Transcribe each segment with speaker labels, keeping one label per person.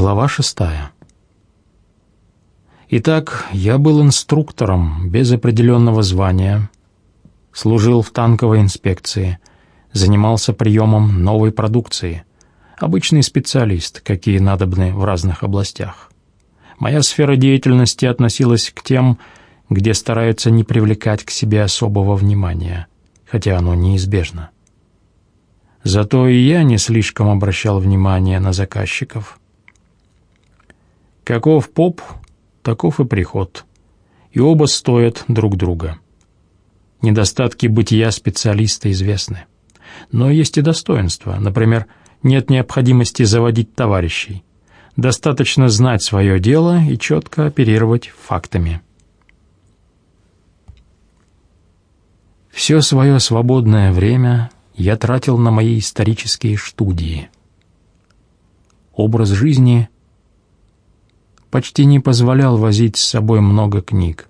Speaker 1: Глава шестая. Итак, я был инструктором без определенного звания, служил в танковой инспекции, занимался приемом новой продукции, обычный специалист, какие надобны в разных областях. Моя сфера деятельности относилась к тем, где стараются не привлекать к себе особого внимания, хотя оно неизбежно. Зато и я не слишком обращал внимание на заказчиков – Каков поп, таков и приход. И оба стоят друг друга. Недостатки бытия специалиста известны. Но есть и достоинства. Например, нет необходимости заводить товарищей. Достаточно знать свое дело и четко оперировать фактами. Все свое свободное время я тратил на мои исторические студии. Образ жизни – почти не позволял возить с собой много книг,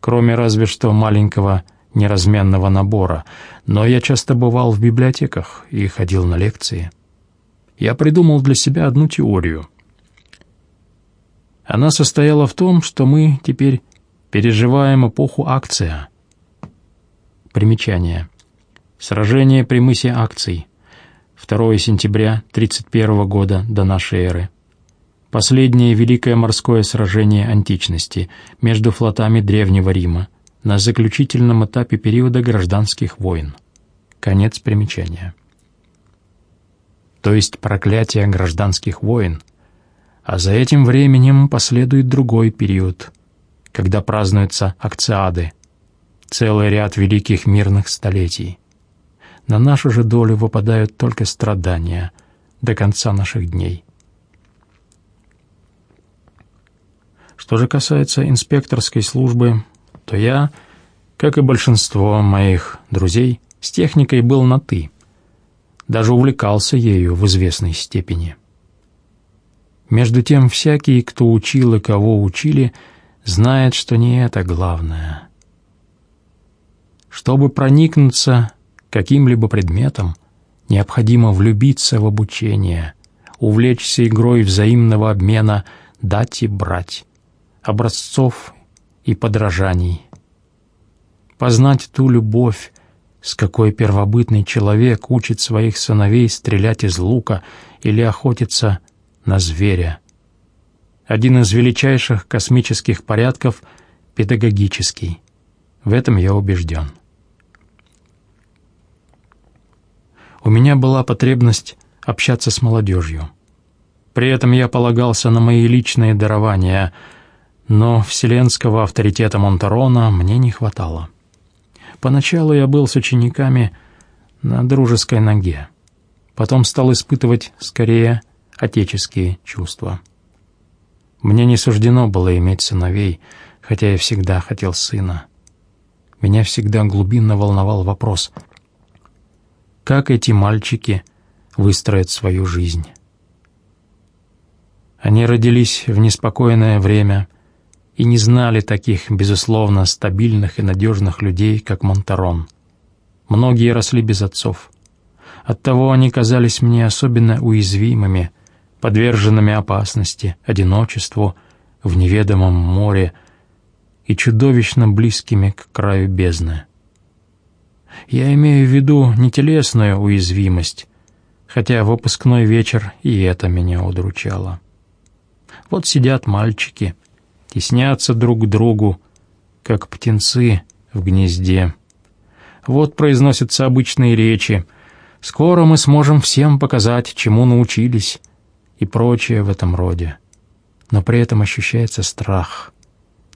Speaker 1: кроме разве что маленького неразменного набора, но я часто бывал в библиотеках и ходил на лекции. Я придумал для себя одну теорию. Она состояла в том, что мы теперь переживаем эпоху акция. Примечание. Сражение при мысе акций. 2 сентября 31 года до нашей эры. Последнее великое морское сражение античности между флотами Древнего Рима на заключительном этапе периода гражданских войн. Конец примечания. То есть проклятие гражданских войн, а за этим временем последует другой период, когда празднуются акциады, целый ряд великих мирных столетий. На нашу же долю выпадают только страдания до конца наших дней – Что же касается инспекторской службы, то я, как и большинство моих друзей, с техникой был на «ты». Даже увлекался ею в известной степени. Между тем, всякий, кто учил и кого учили, знает, что не это главное. Чтобы проникнуться каким-либо предметом, необходимо влюбиться в обучение, увлечься игрой взаимного обмена, дать и брать образцов и подражаний. Познать ту любовь, с какой первобытный человек учит своих сыновей стрелять из лука или охотиться на зверя. Один из величайших космических порядков — педагогический. В этом я убежден. У меня была потребность общаться с молодежью. При этом я полагался на мои личные дарования — но вселенского авторитета Монтарона мне не хватало. Поначалу я был с учениками на дружеской ноге. Потом стал испытывать, скорее, отеческие чувства. Мне не суждено было иметь сыновей, хотя я всегда хотел сына. Меня всегда глубинно волновал вопрос, как эти мальчики выстроят свою жизнь. Они родились в неспокойное время — и не знали таких, безусловно, стабильных и надежных людей, как Монтарон. Многие росли без отцов. Оттого они казались мне особенно уязвимыми, подверженными опасности, одиночеству, в неведомом море и чудовищно близкими к краю бездны. Я имею в виду не телесную уязвимость, хотя выпускной вечер и это меня удручало. Вот сидят мальчики — теснятся друг к другу, как птенцы в гнезде. Вот произносятся обычные речи. «Скоро мы сможем всем показать, чему научились» и прочее в этом роде. Но при этом ощущается страх,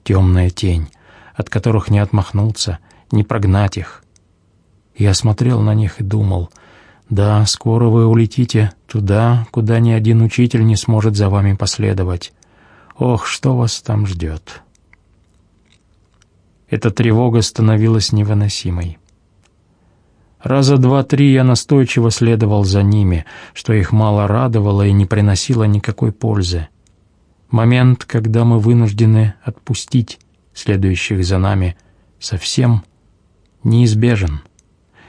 Speaker 1: темная тень, от которых не отмахнуться, не прогнать их. Я смотрел на них и думал, да, скоро вы улетите туда, куда ни один учитель не сможет за вами последовать. Ох, что вас там ждет. Эта тревога становилась невыносимой. Раза два-три я настойчиво следовал за ними, что их мало радовало и не приносило никакой пользы. Момент, когда мы вынуждены отпустить следующих за нами, совсем неизбежен.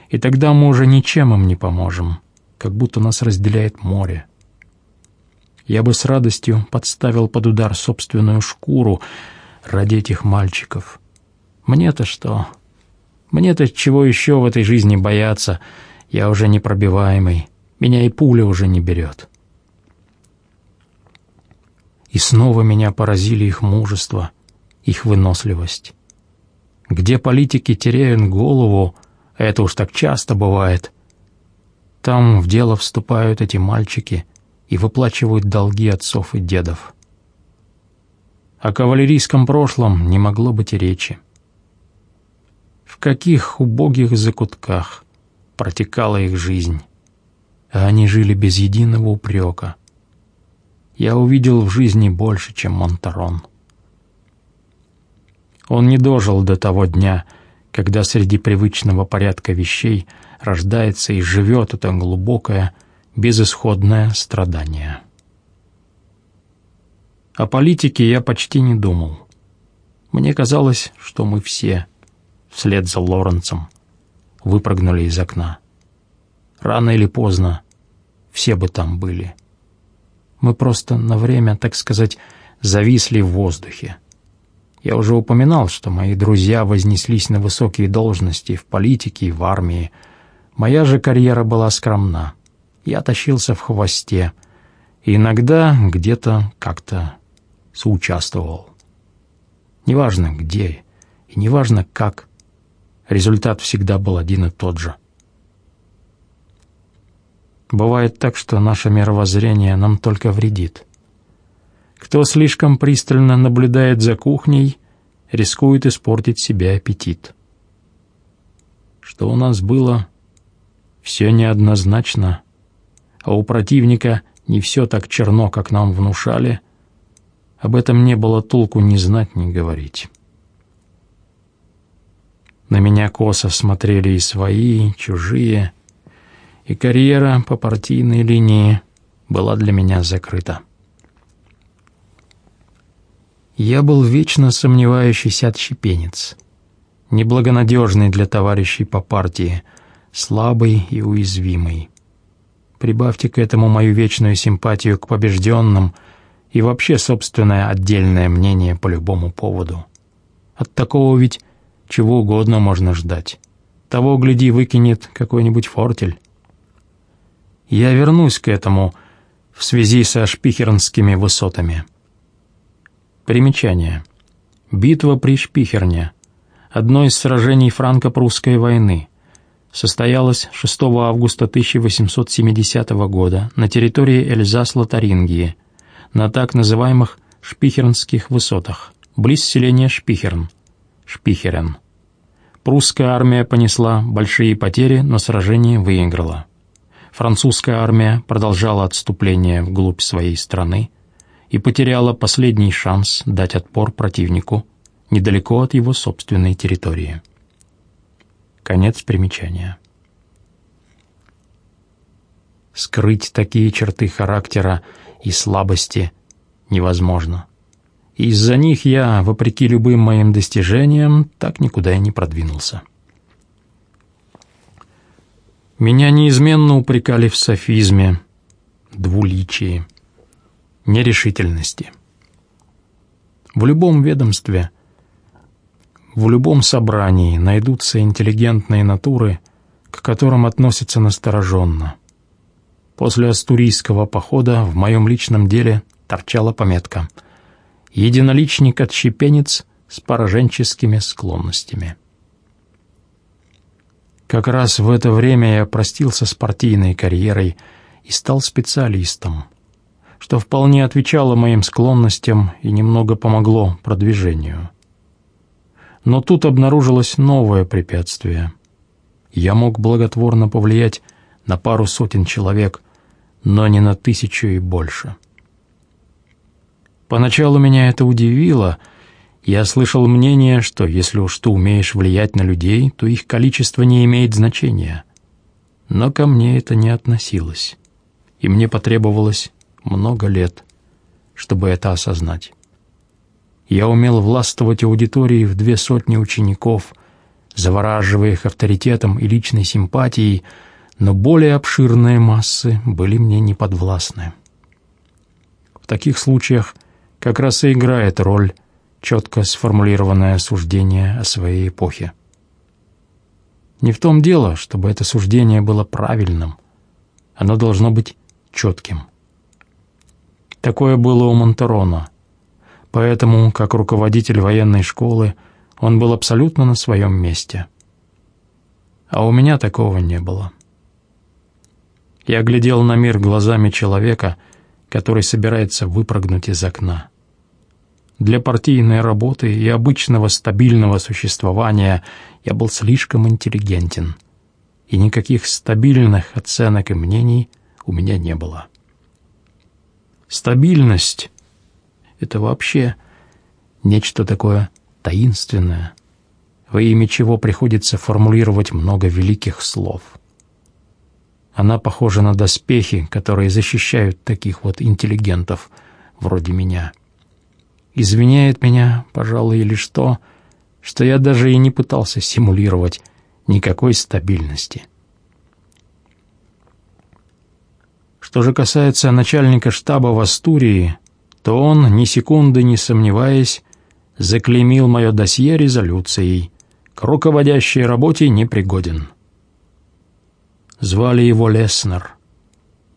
Speaker 1: И тогда мы уже ничем им не поможем, как будто нас разделяет море. Я бы с радостью подставил под удар собственную шкуру ради этих мальчиков. Мне-то что? Мне-то чего еще в этой жизни бояться? Я уже непробиваемый. Меня и пуля уже не берет. И снова меня поразили их мужество, их выносливость. Где политики теряют голову, это уж так часто бывает, там в дело вступают эти мальчики и выплачивают долги отцов и дедов. О кавалерийском прошлом не могло быть и речи. В каких убогих закутках протекала их жизнь, а они жили без единого упрека. Я увидел в жизни больше, чем Монтарон. Он не дожил до того дня, когда среди привычного порядка вещей рождается и живет это глубокое, безысходное страдание. О политике я почти не думал. Мне казалось, что мы все, вслед за Лоренцем, выпрыгнули из окна. Рано или поздно все бы там были. Мы просто на время, так сказать, зависли в воздухе. Я уже упоминал, что мои друзья вознеслись на высокие должности в политике и в армии. Моя же карьера была скромна. Я тащился в хвосте. Иногда где-то как-то соучаствовал. Неважно где и неважно как, результат всегда был один и тот же. Бывает так, что наше мировоззрение нам только вредит. Кто слишком пристально наблюдает за кухней, рискует испортить себе аппетит. Что у нас было, все неоднозначно, а у противника не все так черно, как нам внушали, об этом не было толку ни знать, ни говорить. На меня косо смотрели и свои, и чужие, и карьера по партийной линии была для меня закрыта. Я был вечно сомневающийся отщепенец, неблагонадежный для товарищей по партии, слабый и уязвимый. Прибавьте к этому мою вечную симпатию к побежденным и вообще собственное отдельное мнение по любому поводу. От такого ведь чего угодно можно ждать. Того, гляди, выкинет какой-нибудь фортель. Я вернусь к этому в связи со шпихернскими высотами. Примечание. Битва при Шпихерне. Одно из сражений франко-прусской войны. Состоялась 6 августа 1870 года на территории Эльзас-Лотарингии, на так называемых Шпихернских высотах, близ селения Шпихерн, Шпихерен. Прусская армия понесла большие потери, но сражение выиграла. Французская армия продолжала отступление вглубь своей страны, и потеряла последний шанс дать отпор противнику недалеко от его собственной территории. Конец примечания. Скрыть такие черты характера и слабости невозможно. Из-за них я, вопреки любым моим достижениям, так никуда и не продвинулся. Меня неизменно упрекали в софизме, двуличии, нерешительности. В любом ведомстве, в любом собрании найдутся интеллигентные натуры, к которым относятся настороженно. После астурийского похода в моем личном деле торчала пометка «Единоличник-отщепенец с пораженческими склонностями». Как раз в это время я простился с партийной карьерой и стал специалистом – что вполне отвечало моим склонностям и немного помогло продвижению. Но тут обнаружилось новое препятствие. Я мог благотворно повлиять на пару сотен человек, но не на тысячу и больше. Поначалу меня это удивило. Я слышал мнение, что если уж ты умеешь влиять на людей, то их количество не имеет значения. Но ко мне это не относилось, и мне потребовалось много лет, чтобы это осознать. Я умел властвовать аудиторией в две сотни учеников, завораживая их авторитетом и личной симпатией, но более обширные массы были мне неподвластны. В таких случаях как раз и играет роль четко сформулированное суждение о своей эпохе. Не в том дело, чтобы это суждение было правильным. Оно должно быть четким. Такое было у Монтерона. Поэтому, как руководитель военной школы, он был абсолютно на своем месте. А у меня такого не было. Я глядел на мир глазами человека, который собирается выпрыгнуть из окна. Для партийной работы и обычного стабильного существования я был слишком интеллигентен, и никаких стабильных оценок и мнений у меня не было. Стабильность — это вообще нечто такое таинственное, во имя чего приходится формулировать много великих слов. Она похожа на доспехи, которые защищают таких вот интеллигентов вроде меня — Извиняет меня, пожалуй, лишь то, что я даже и не пытался симулировать никакой стабильности. Что же касается начальника штаба в Астурии, то он, ни секунды не сомневаясь, заклеймил мое досье резолюцией «К руководящей работе непригоден». Звали его Леснер,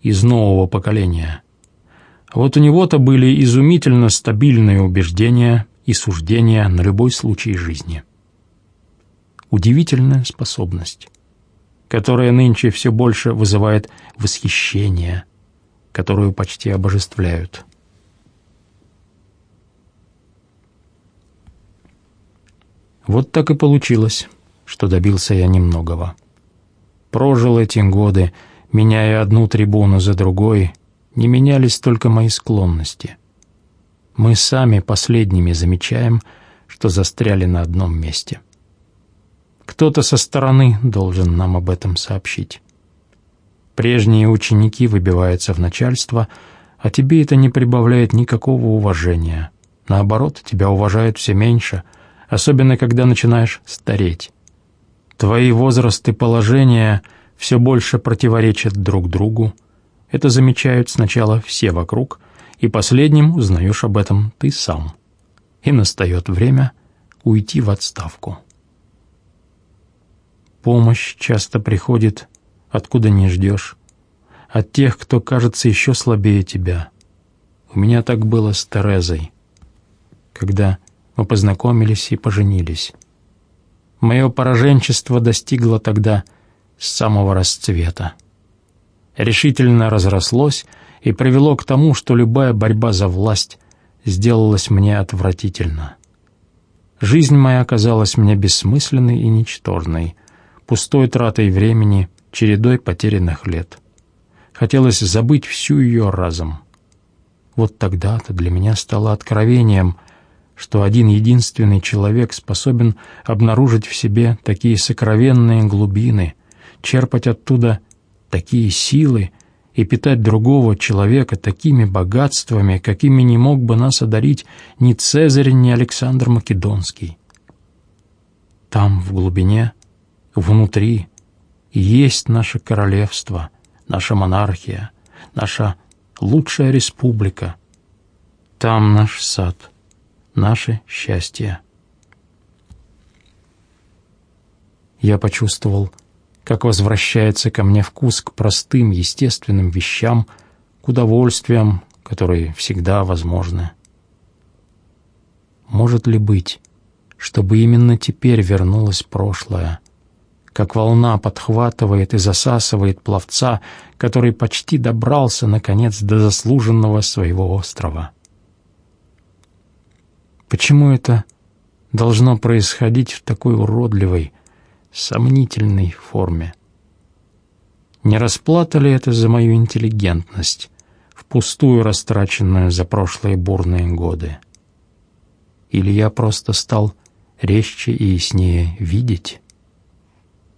Speaker 1: из нового поколения – вот у него-то были изумительно стабильные убеждения и суждения на любой случай жизни. Удивительная способность, которая нынче все больше вызывает восхищение, которую почти обожествляют. Вот так и получилось, что добился я немногого. Прожил эти годы, меняя одну трибуну за другой, не менялись только мои склонности. Мы сами последними замечаем, что застряли на одном месте. Кто-то со стороны должен нам об этом сообщить. Прежние ученики выбиваются в начальство, а тебе это не прибавляет никакого уважения. Наоборот, тебя уважают все меньше, особенно когда начинаешь стареть. Твои возраст и положение все больше противоречат друг другу, это замечают сначала все вокруг, и последним узнаешь об этом ты сам. И настает время уйти в отставку. Помощь часто приходит, откуда не ждешь, от тех, кто кажется еще слабее тебя. У меня так было с Терезой, когда мы познакомились и поженились. Мое пораженчество достигло тогда самого расцвета решительно разрослось и привело к тому, что любая борьба за власть сделалась мне отвратительно. Жизнь моя оказалась мне бессмысленной и ничтожной, пустой тратой времени, чередой потерянных лет. Хотелось забыть всю ее разом. Вот тогда-то для меня стало откровением, что один единственный человек способен обнаружить в себе такие сокровенные глубины, черпать оттуда такие силы и питать другого человека такими богатствами, какими не мог бы нас одарить ни Цезарь, ни Александр Македонский. Там, в глубине, внутри, есть наше королевство, наша монархия, наша лучшая республика. Там наш сад, наше счастье. Я почувствовал, как возвращается ко мне вкус к простым, естественным вещам, к удовольствиям, которые всегда возможны. Может ли быть, чтобы именно теперь вернулось прошлое, как волна подхватывает и засасывает пловца, который почти добрался, наконец, до заслуженного своего острова? Почему это должно происходить в такой уродливой, сомнительной форме. Не расплата ли это за мою интеллигентность, впустую растраченную за прошлые бурные годы? Или я просто стал резче и яснее видеть?